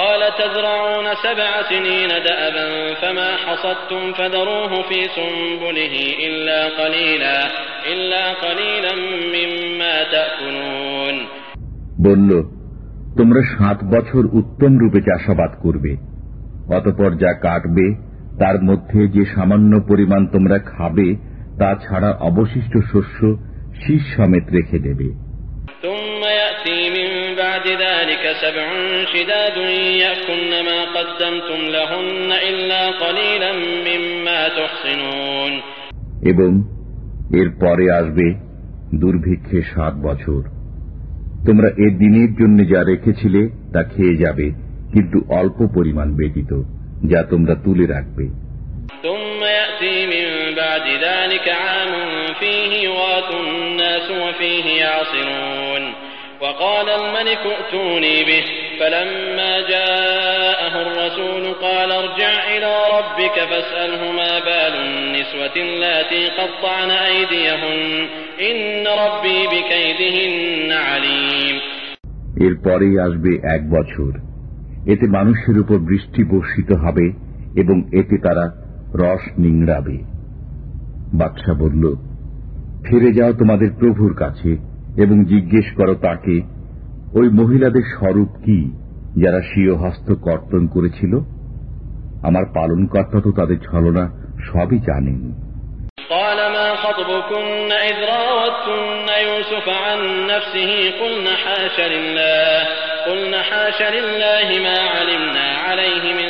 قال تزرعون سبع سنين دأبا فما حصدتم فذروه في سنبله إلا قليلا إلا قليلا مما تأكلون বলল তোমরা সাত বছর উত্তম রূপে চাষাবাদ করবে অতপর যা কাটবে তার মধ্যে যে সামান্য পরিমাণ তোমরা খাবে তা ছাড়া অবশিষ্ট শস্য শীষ সমেত রেখে দেবে ثم يأتي من بعد ذلك سبع شداد يأكلن ما قدمتم لهن إلا قليلا مما تحصنون এবং এর পরে আসবে দুর্ভিক্ষে সাত বছর তোমরা এ দিনের জন্য যা রেখেছিলে তা খেয়ে যাবে কিন্তু অল্প পরিমাণ ব্যতীত যা তোমরা তুলে রাখবে ثم يأتي من بعد ذلك عام فيه يغاث الناس وفيه يعصرون وقال الملك ائتوني به فلما جاءه الرسول قال ارجع إلى ربك فاسأله ما بال النسوة اللاتي قطعن أيديهن إن ربي بكيدهن عليم এরপরেই আসবে এক বছর এতে মানুষের উপর বৃষ্টি বর্ষিত হবে এবং এতে তারা রস নিংড়াবে বাদশা বলল ফিরে যাও তোমাদের প্রভুর কাছে এবং জিজ্ঞেস করো তাকে ওই মহিলাদের স্বরূপ কি যারা স্বীয় হস্ত কর্তন করেছিল আমার পালনকর্তা তো তাদের ছলনা সবই জানেন قال ما خطبكن إذ راوتن يوسف عن نفسه قلن حاش لله قلن حاش لله ما علمنا عليه من سوء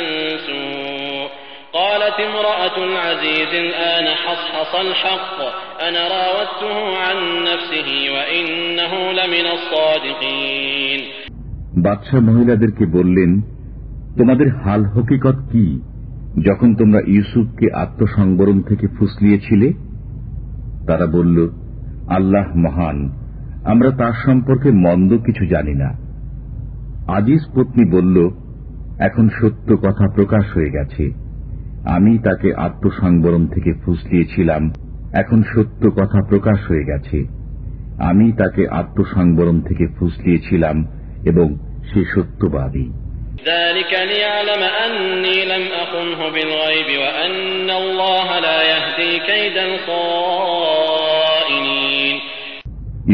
قالت امرأة العزيز الآن حصحص الحق أنا راودته عن نفسه وإنه لمن الصادقين বাদশাহ মহিলাদেরকে বললেন তোমাদের হাল হকিকত কি যখন তোমরা ইউসুফকে আত্মসংবরণ থেকে ফুসলিয়েছিলে তারা বলল আল্লাহ মহান আমরা তার সম্পর্কে মন্দ কিছু জানি না আজিজ পত্নী বলল এখন সত্য কথা প্রকাশ হয়ে গেছে আমি তাকে আত্মসংবরণ থেকে ফুসলিয়েছিলাম। এখন সত্য কথা প্রকাশ হয়ে গেছে। আমি তাকে আত্মসংবরণ থেকে ফুসলিয়েছিলাম এবং সে সত্যবাদী।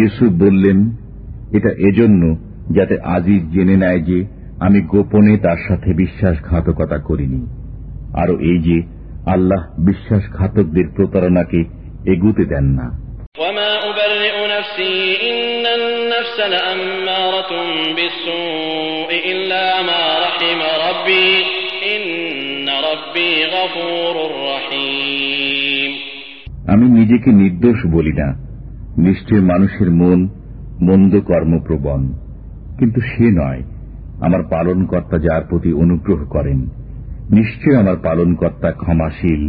ইউসুফ বললেন এটা এজন্য যাতে আজিজ জেনে নেয় যে আমি গোপনে তার সাথে বিশ্বাসঘাতকতা করিনি। আরও এই যে আল্লাহ বিশ্বাস ঘাতকদের প্রতারণাকে এগুতে দেন না। আমি নিজেকে নির্দোষ বলি না। নিশ্চয় মানুষের মন মন্দ কর্মপ্রবণ। কিন্তু সে নয় আমার পালনকর্তা যার প্রতি অনুগ্রহ করেন। নিশ্চয় আমার পালনকর্তা ক্ষমাশীল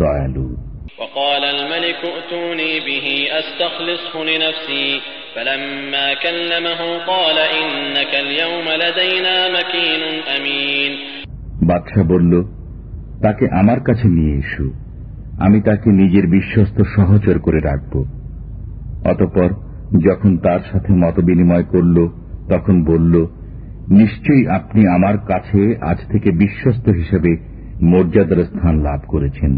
দয়ালু وقال الملك ائتوني به أستخلصه لنفسي فلما كلمه قال إنك اليوم لدينا مكين أمين বাদশাহ বলল তাকে আমার কাছে নিয়ে এসো আমি তাকে নিজের বিশ্বস্ত সহচর করে রাখব অতপর যখন তার সাথে মতবিনিময় করল তখন বলল নিশ্চয়ই আপনি আমার কাছে আজ থেকে বিশ্বস্ত হিসেবে মর্যাদার স্থান লাভ করেছেন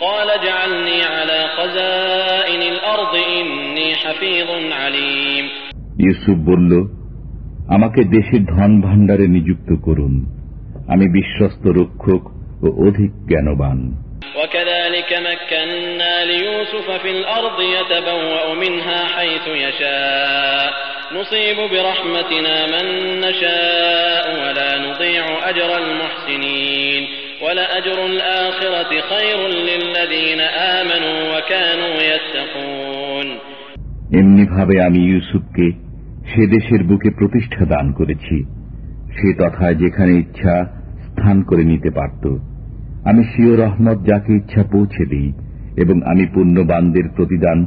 قال اجعلني على خزائن الأرض إني حفيظ عليم ইউসুফ বলল আমাকে দেশের ধন ভাণ্ডারে নিযুক্ত করুন আমি বিশ্বস্ত রক্ষক ও অধিক জ্ঞানবান وكذلك مكنا ليوسف في الأرض يتبوأ منها حيث يشاء نصيب برحمتنا من نشاء ولا نضيع أجر المحسنين ولأجر الآخرة خير للذين آمنوا وكانوا يتقون এমনিভাবে আমি ইউসুফকে সে দেশের বুকে প্রতিষ্ঠা দান করেছি সে তথায় যেখানে ইচ্ছা স্থান করে নিতে পারত আমি সিও রহমত যাকে ইচ্ছা পৌঁছে দিই এবং আমি পুণ্যবানদের প্রতিদান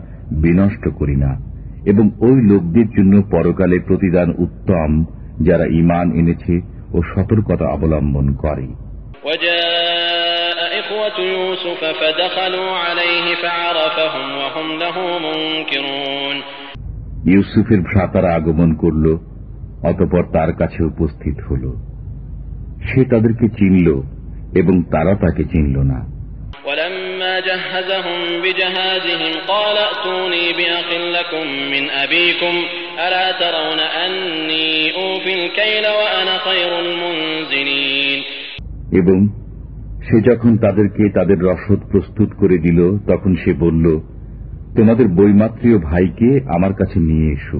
বিনষ্ট করি না এবং ওই লোকদের জন্য পরকালে প্রতিদান উত্তম যারা ইমান এনেছে ও সতর্কতা অবলম্বন করে। ইউসুফের ভ্রাতারা আগমন করল অতপর তার কাছে উপস্থিত হল। সে তাদেরকে চিনল এবং তারা তাকে চিনল না। ولم ولما جهزهم بجهازهم قال ائتوني بأخ لكم من أبيكم ألا ترون أني أوفي الكيل وأنا خير المنزلين এবং সে যখন তাদেরকে তাদের রসদ প্রস্তুত করে দিল তখন সে বলল তোমাদের বৈমাত্রীয় ভাইকে আমার কাছে নিয়ে এসো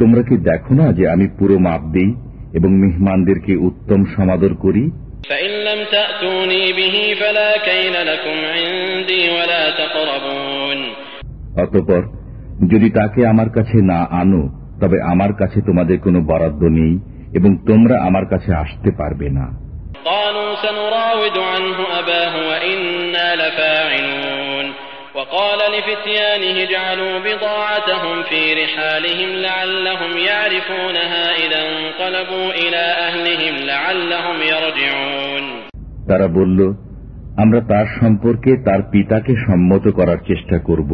তোমরা কি দেখো না যে আমি পুরো মাপ দেই এবং মেহমানদেরকে উত্তম সমাদর করি فإن لم تأتوني به فلا كيل لكم عندي ولا تقربون অতপর যদি তাকে আমার কাছে না আনো তবে আমার কাছে তোমাদের কোনো বরাদ্দ নেই এবং তোমরা আমার কাছে আসতে পারবে না قالوا سنراود عنه أباه وإنا لفاعلون وقال لفتيانه اجعلوا بضاعتهم في رحالهم لعلهم يعرفونها إذا انقلبوا إلى أهلهم لعلهم يرجعون তারা বলল আমরা তার সম্পর্কে তার পিতাকে সম্মত করার চেষ্টা করব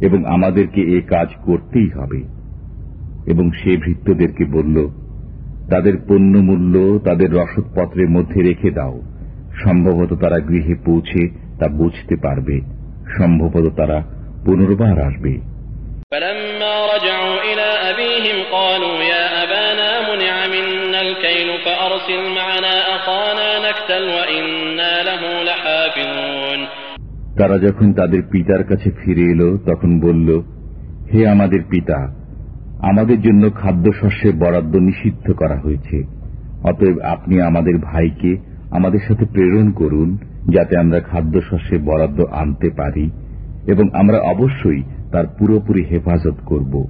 এবং আমাদেরকে এ কাজ করতেই হবে এবং সে ভৃত্যদেরকে বলল তাদের পণ্য মূল্য তাদের রসদপত্রের মধ্যে রেখে দাও সম্ভবত তারা গৃহে পৌঁছে তা বুঝতে পারবে সম্ভবত তারা পুনর্বার আসবে। তারা যখন তাদের পিতার কাছে ফিরে এলো তখন বলল হে আমাদের পিতা আমাদের জন্য খাদ্যশস্যে বরাদ্দ নিষিদ্ধ করা হয়েছে। অতএব আপনি আমাদের ভাইকে আমাদের সাথে প্রেরণ করুন। যাতে আমরা খাদ্যশস্যে বরাদ্দ আনতে পারি এবং আমরা অবশ্যই তার পুরোপুরি হেফাজত করব।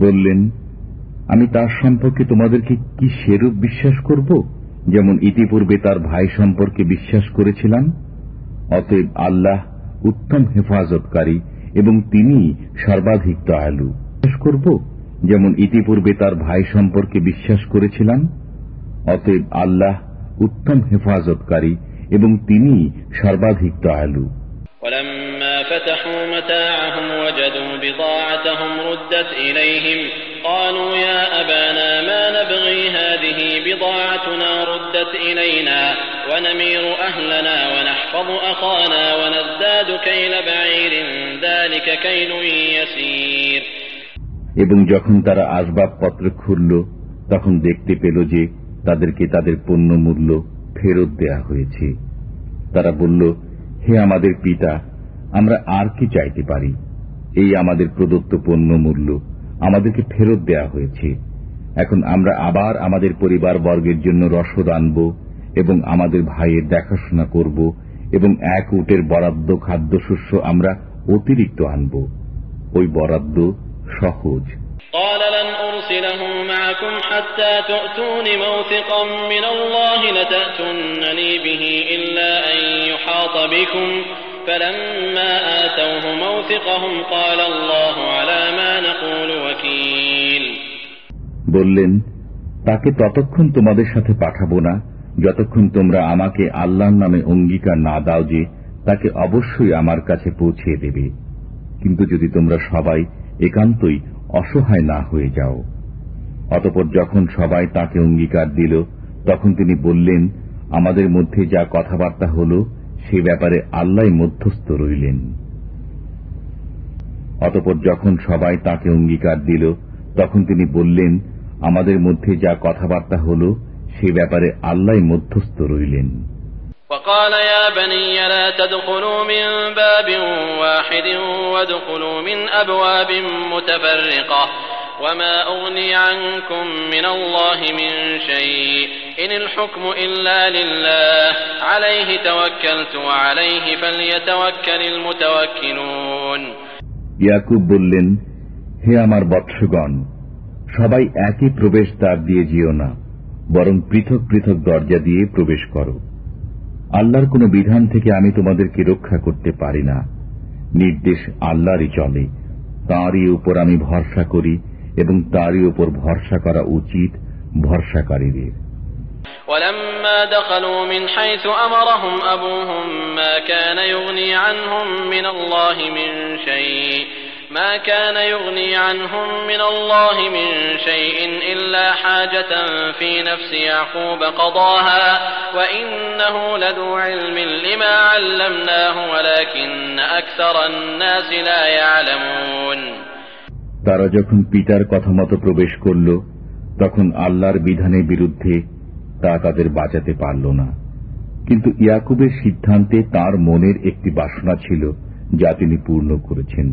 বললেন আমি তার সম্পর্কে তোমাদেরকে কি সেরূপ বিশ্বাস করব? যেমন ইতিপূর্বে তার ভাই সম্পর্কে বিশ্বাস করেছিলাম। অতএব আল্লাহ উত্তম হেফাজতকারী এবং তিনি সর্বাধিক দয়ালু। বিশ্বাস করব, যেমন ইতিপূর্বে তার ভাই সম্পর্কে বিশ্বাস করেছিলাম, অতএব আল্লাহ উত্তম হেফাজতকারী এবং তিনি সর্বাধিক দয়ালু। ولما فتحوا متاعهم وجدوا بضاعتهم ردت إليهم قالوا يا أبانا ما نبغي هذه بضاعتنا ردت إلينا ونمير أهلنا ونحفظ أخانا ونزداد كيل بعير ذلك كيل يسير এবং যখন তারা আসবাবপত্র খুলল তখন দেখতে পেল যে তাদেরকে তাদের পণ্য মূল্য ফেরত দেয়া হয়েছে তারা বলল হে আমাদের পিতা আমরা আর কি চাইতে পারি এই আমাদের প্রদত্ত পণ্য মূল্য আমাদেরকে ফেরত দেয়া হয়েছে এখন আমরা আবার আমাদের পরিবার বর্গের জন্য রসদ আনব এবং আমাদের ভাইয়ের দেখাশোনা করব এবং এক উটের বরাদ্দ খাদ্যশস্য আমরা অতিরিক্ত আনব ওই বরাদ্দ সহজ قال لن أرسله معكم حتى تؤتون موثقا من الله لتأتونني به إلا أن يحاط بكم فلما آتوه موثقهم قال الله على ما نقول وكيل বললেন তাকে ততক্ষণ তোমাদের সাথে পাঠাবো না যতক্ষণ তোমরা আমাকে আল্লাহর নামে অঙ্গীকার না দাও যে তাকে অবশ্যই আমার কাছে পৌঁছে দেবে কিন্তু যদি তোমরা সবাই একান্তই অসহায় না হয়ে যাও অতপর যখন সবাই তাকে অঙ্গীকার দিল তখন তিনি বললেন আমাদের মধ্যে যা কথাবার্তা হল সে ব্যাপারে আল্লাহ মধ্যস্থ রইলেন অতপর যখন সবাই তাকে অঙ্গীকার দিল তখন তিনি বললেন আমাদের মধ্যে যা কথাবার্তা হল সে ব্যাপারে আল্লাহ মধ্যস্থ রইলেন وقال يا بني لا تدخلوا من باب واحد وادخلوا من أبواب متفرقة وما أغني عنكم من الله من شيء إن الحكم إلا لله عليه توكلت وعليه فليتوكل المتوكلون ইয়াকুব বললেন হে আমার বৎসগণ সবাই একই প্রবেশ দ্বার দিয়ে যেও না বরং পৃথক পৃথক দরজা দিয়ে প্রবেশ করো আল্লাহর কোন বিধান থেকে আমি তোমাদেরকে রক্ষা করতে পারি না নির্দেশ আল্লাহরই চলে তাঁরই উপর আমি ভরসা করি এবং তারই উপর ভরসা করা উচিত ভরসাকারীদের ولما دخلوا من حيث أمرهم أبوهم ما كان يغني عنهم من الله من شيء ما كان يغني عنهم من الله من شيء إلا حاجة في نفس يعقوب قضاها وإنه لذو علم لما علمناه ولكن أكثر الناس لا يعلمون তারা যখন পিতার কথা মতো প্রবেশ করল তখন আল্লাহর বিধানের বিরুদ্ধে তা তাদের বাঁচাতে পারল না কিন্তু ইয়াকুবের সিদ্ধান্তে তার মনের একটি বাসনা ছিল যা তিনি পূর্ণ করেছেন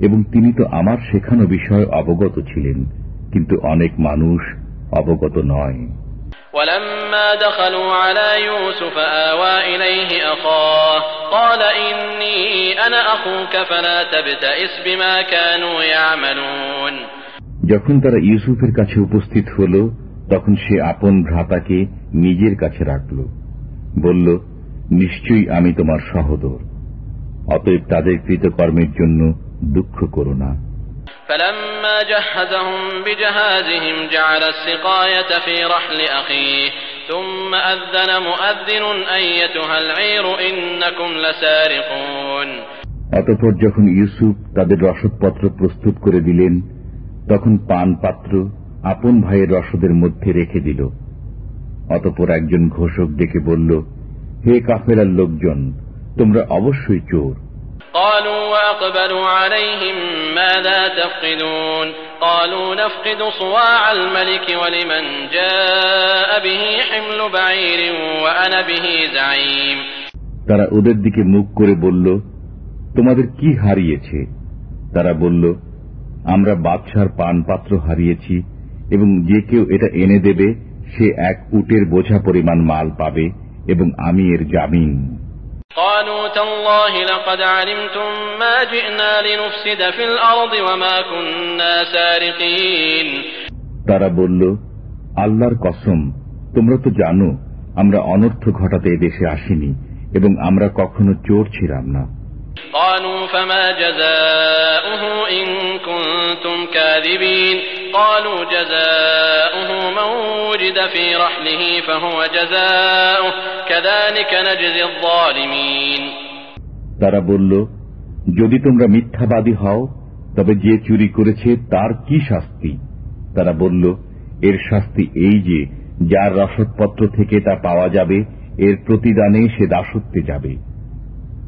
এবং তিনি তো আমার শেখানো বিষয় অবগত ছিলেন কিন্তু অনেক মানুষ অবগত নয় ولما دخلوا على يوسف آوى إليه أخاه قال إني أنا أخوك فلا تبتئس بما كانوا يعملون যখন তারা ইউসুফের কাছে উপস্থিত হল তখন সে আপন ভ্রাতাকে নিজের কাছে রাখল বলল নিশ্চয়ই আমি তোমার সহদর অতএব তাদের কৃতকর্মের জন্য দুঃখ করো না فلما جهزهم بجهازهم جعل السقاية في رحل أخيه ثم أذن مؤذن أيتها العير إنكم لسارقون অতঃপর যখন ইউসুফ তাদের রসদপত্র প্রস্তুত করে দিলেন তখন পান পাত্র আপন ভাইয়ের রসদের মধ্যে রেখে দিল অতঃপর একজন ঘোষক ডেকে বলল হে কাফেলার লোকজন তোমরা অবশ্যই চোর قالوا وأقبلوا عليهم ماذا تفقدون قالوا نفقد صواع الملك ولمن جاء به حمل بعير وأنا به زعيم তারা ওদের দিকে মুখ করে বলল তোমাদের কি হারিয়েছে তারা বলল আমরা বাদশার পানপাত্র হারিয়েছি এবং যে কেউ এটা এনে দেবে সে এক উটের বোঝা পরিমাণ মাল পাবে এবং আমি এর জামিন قالوا تالله لقد علمتم ما جئنا لنفسد في الأرض وما كنا سارقين তারা বলল আল্লাহর কসম তোমরা তো জানো আমরা অনর্থ ঘটাতে এদেশে আসিনি এবং আমরা কখনো চোর ছিলাম না قالوا فما جزاؤه إن كنتم كاذبين قالوا جزاؤه من وجد في رحله فهو جزاؤه كذلك نجزي الظالمين তারা বলল যদি তোমরা মিথ্যাবাদী হও তবে যে চুরি করেছে তার কি শাস্তি তারা বলল এর শাস্তি এই যে যার রসদপত্র থেকে তা পাওয়া যাবে এর প্রতিদানে সে দাসত্বে যাবে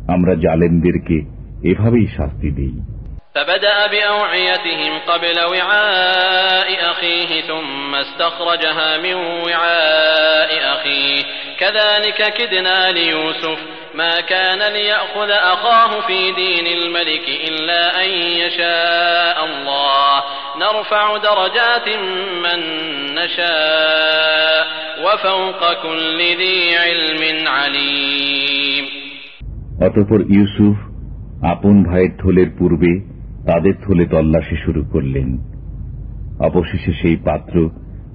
আমরা জালেমদেরকে এভাবেই শাস্তি দিই فبدأ بأوعيتهم قبل وعاء أخيه ثم استخرجها من وعاء أخيه كذلك كدنا ليوسف ما كان ليأخذ أخاه في دين الملك إلا أن يشاء الله نرفع درجات من نشاء وفوق كل ذي علم عليم অতঃপর ইউসুফ আপন ভাইয়ের থলের পূর্বে তাদের থলে তল্লাশি শুরু করলেন অবশেষে সেই পাত্র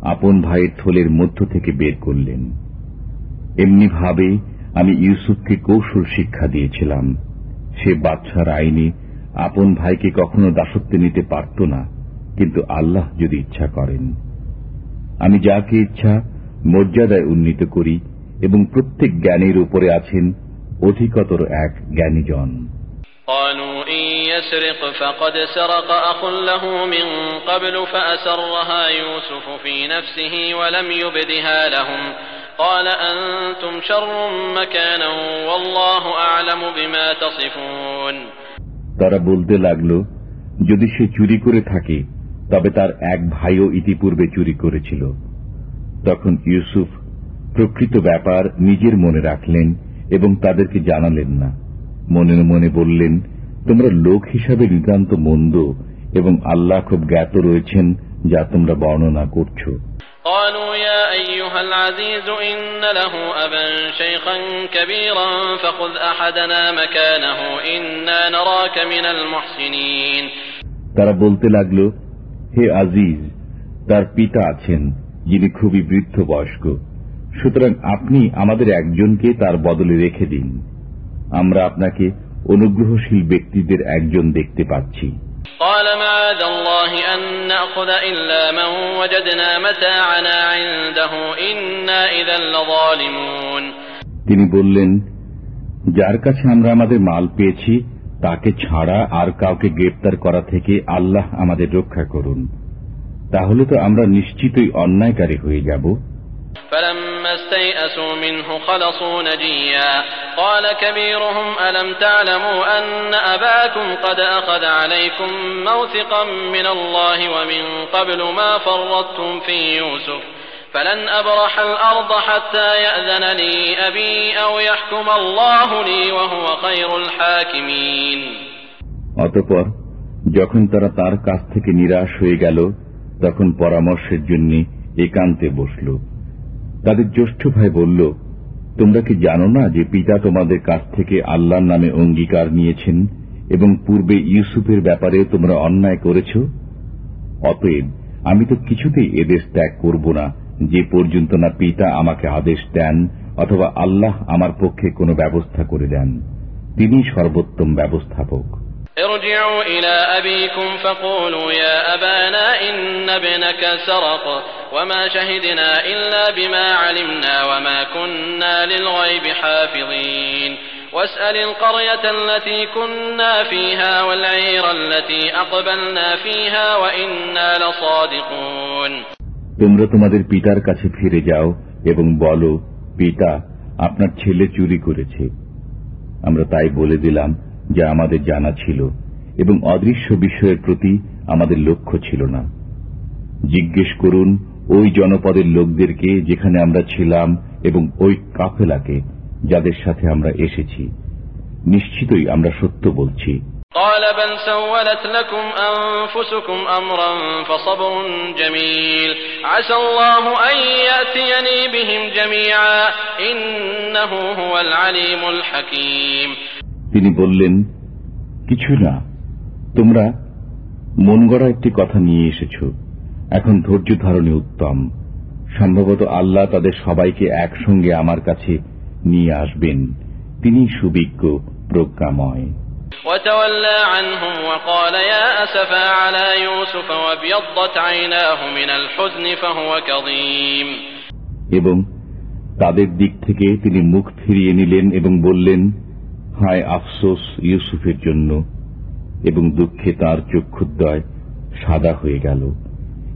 আপন ভাইয়ের থলের মধ্য থেকে বের করলেন এমনি ভাবে আমি ইউসুফকে কৌশল শিক্ষা দিয়েছিলাম সে বাচ্চার আইনে আপন ভাইকে কখনো দাসত্বে নিতে পারত না কিন্তু আল্লাহ যদি ইচ্ছা করেন আমি যাকে ইচ্ছা মর্যাদায় উন্নীত করি এবং প্রত্যেক জ্ঞানের উপরে আছেন অধিকতর এক জ্ঞানীজন قالوا إن يسرق فقد سرق أخ له من قبل فأسرها يوسف في نفسه ولم يبدها لهم قال أنتم شر مكانا والله أعلم بما تصفون তারা বলতে লাগল যদি সে চুরি করে থাকে তবে তার এক ভাইও ইতিপূর্বে চুরি করেছিল তখন ইউসুফ প্রকৃত ব্যাপার নিজের মনে রাখলেন এবং তাদেরকে জানালেন না মনে মনে বললেন তোমরা লোক হিসাবে নিতান্ত মন্দ এবং আল্লাহ খুব জ্ঞাত রয়েছেন যা তোমরা বর্ণনা করছো قالوا يا أيها العزيز إن له أبا شيخا كبيرا فخذ أحدنا مكانه إنا نراك من المحسنين তারা বলতে লাগল হে আজিজ তার পিতা আছেন যিনি খুবই বৃদ্ধ বয়স্ক সুতরাং আপনি আমাদের একজনকে তার বদলে রেখে দিন আমরা আপনাকে অনুগ্রহশীল ব্যক্তিদের একজন দেখতে পাচ্ছি قال معاذ الله أن نأخذ إلا من وجدنا متاعنا عنده إنا إذا لظالمون তিনি বললেন যার কাছে আমরা আমাদের মাল পেয়েছি তাকে ছাড়া আর কাউকে গ্রেপ্তার করা থেকে আল্লাহ আমাদের রক্ষা করুন তাহলে তো আমরা নিশ্চিতই অন্যায়কারী হয়ে যাব فلما استيئسوا منه خلصوا نجيا قال كبيرهم ألم تعلموا أن أباكم قد أخذ عليكم موثقا من الله ومن قبل ما فرطتم في يوسف فلن أبرح الأرض حتى يأذن لي أبي أو يحكم الله لي وهو خير الحاكمين অতপর যখন তারা তার কাছ থেকে নিরাশ হয়ে গেল তখন পরামর্শের জন্য একান্তে বসল তাদের জ্যেষ্ঠ ভাই বলল, তোমরা কি জানো না যে পিতা তোমাদের কাছ থেকে আল্লাহর নামে অঙ্গীকার নিয়েছেন এবং পূর্বে ইউসুফের ব্যাপারে তোমরা অন্যায় করেছ? অতএব আমি তো কিছুতেই এদেশ ত্যাগ করব না, যে পর্যন্ত না পিতা আমাকে আদেশ দেন অথবা আল্লাহ আমার পক্ষে কোনো ব্যবস্থা করে দেন। তিনি সর্বোত্তম ব্যবস্থাপক। ارجعوا إلى أبيكم فقولوا يا أبانا إن ابنك سرق وما شهدنا إلا بما علمنا وما كنا للغيب حافظين واسأل القرية التي كنا فيها والعير التي أقبلنا فيها وإنا لصادقون তোমরা তোমাদের পিতার কাছে ফিরে যাও এবং বলো পিতা আপনার ছেলে চুরি করেছে আমরা তাই বলে দিলাম যা আমাদের জানা ছিল এবং অদৃশ্য বিষয়ের প্রতি আমাদের লক্ষ্য ছিল না জিজ্ঞেস করুন ওই জনপদের লোকদেরকে যেখানে আমরা ছিলাম এবং ওই কাফেলাকে যাদের সাথে আমরা এসেছি নিশ্চিতই আমরা সত্য বলছি قال بل سولت لكم أنفسكم أمرا فصبر جميل عسى الله أن يأتيني بهم جميعا إنه هو العليم الحكيم তিনি বললেন কিছু না তোমরা মন গড়া একটি কথা নিয়ে এসেছ এখন ধৈর্য ধারণে উত্তম সম্ভবত আল্লাহ তাদের সবাইকে একসঙ্গে আমার কাছে নিয়ে আসবেন তিনি সুবিজ্ঞ প্রজ্ঞাময় وتولى عنهم وقال يا أسفا على يوسف وابيضت عيناه من الحزن فهو كظيم এবং তাদের দিক থেকে তিনি মুখ ফিরিয়ে নিলেন এবং বললেন হায় আফসোস ইউসুফের জন্য এবং দুঃখে তার চক্ষুদ্বয় সাদা হয়ে গেল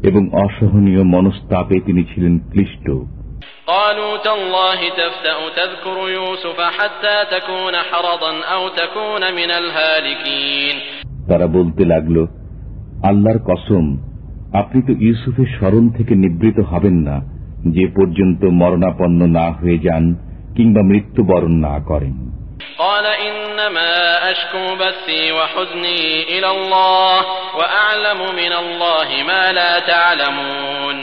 এবং অসহনীয় মনস্তাপে তিনি ছিলেন ক্লিষ্ট قالوا تالله تفتأ تذكر يوسف حتى تكون حرضا أو تكون من الهالكين তারা বলতে লাগল আল্লাহর কসম আপনি তো ইউসুফের স্মরণ থেকে নিবৃত হবেন না যে পর্যন্ত মরণাপন্ন না হয়ে যান কিংবা মৃত্যুবরণ না করেন قال إنما أشكو بثي وحزني إلى الله وأعلم من الله ما لا تعلمون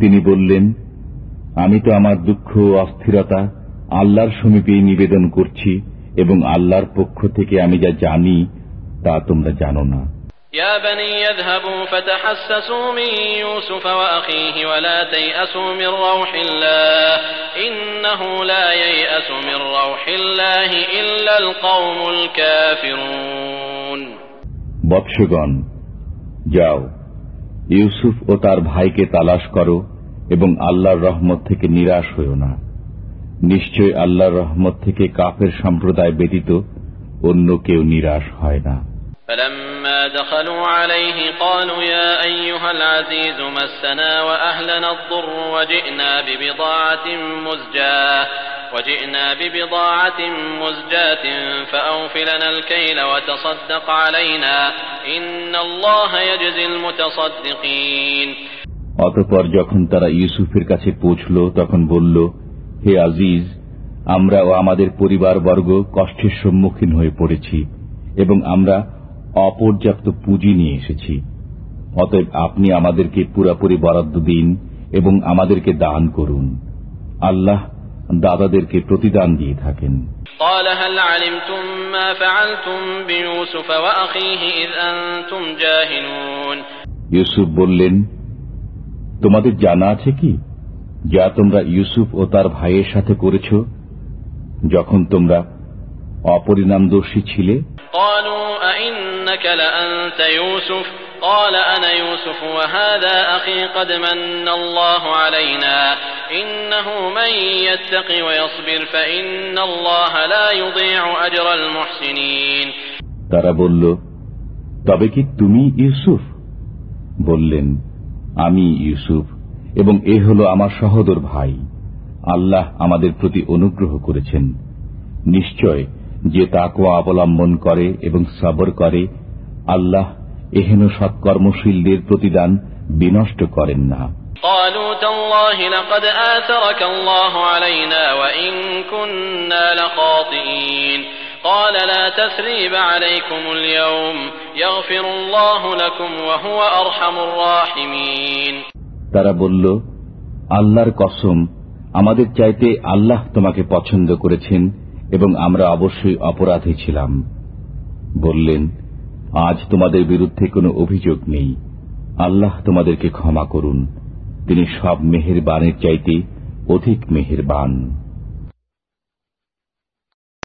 তিনি বললেন আমি তো আমার দুঃখ ও অস্থিরতা আল্লাহর সমীপেই নিবেদন করছি এবং আল্লাহর পক্ষ থেকে আমি যা জানি তা তোমরা জানো না يا بني يذهبوا فتحسسوا من يوسف وأخيه ولا تيأسوا من روح الله إنه لا ييأس من روح الله إلا القوم الكافرون বৎসগণ যাও ইউসুফ ও তার ভাইকে তালাশ করো এবং আল্লাহর রহমত থেকে নিরাশ হইও না নিশ্চয় আল্লাহর রহমত থেকে কাফের সম্প্রদায় ব্যতীত অন্য কেউ নিরাশ হয় না فلما دخلوا عليه قالوا يا أيها العزيز مسنا وأهلنا الضر وجئنا ببضاعة مزجاة وجئنا ببضاعة مزجاة فأوف لنا الكيل وتصدق علينا إن الله يجزي المتصدقين অতপর যখন তারা ইউসুফের কাছে পৌঁছল তখন বলল হে আজিজ আমরা ও আমাদের পরিবারবর্গ কষ্টের সম্মুখীন হয়ে পড়েছি এবং আমরা অপর্যাপ্ত পুঁজি নিয়ে এসেছি। অতএব আপনি আমাদেরকে পুরাপুরি বরাদ্দ দিন এবং আমাদেরকে দান করুন। আল্লাহ দাদাদেরকে প্রতিদান দিয়ে থাকেন। ইউসুফ বললেন তোমাদের জানা আছে কি? যা তোমরা ইউসুফ ও তার ভাইয়ের সাথে করেছ যখন তোমরা অপরিণাম দোষী ছিলে قالوا أئنك لأنت يوسف قال أنا يوسف وهذا أخي قد من الله علينا إنه من يتق ويصبر فإن الله لا يضيع أجر المحسنين তারা বলল তবে কি তুমি ইউসুফ বললেন আমি ইউসুফ এবং এ হল আমার সহদর ভাই আল্লাহ আমাদের প্রতি অনুগ্রহ করেছেন নিশ্চয় যে তাকুয়া অবলম্বন করে এবং সবর করে আল্লাহ এহেন সৎকর্মশীলদের প্রতিদান বিনষ্ট করেন না। তারা বলল আল্লাহর কসম আমাদের চাইতে আল্লাহ তোমাকে পছন্দ করেছেন। এবং আমরা অবশ্যই অপরাধী ছিলাম। বললেন, আজ তোমাদের বিরুদ্ধে কোনো অভিযোগ নেই। আল্লাহ তোমাদেরকে ক্ষমা করুন। তিনি সব মেহের বানের চাইতে অধিক মেহের বান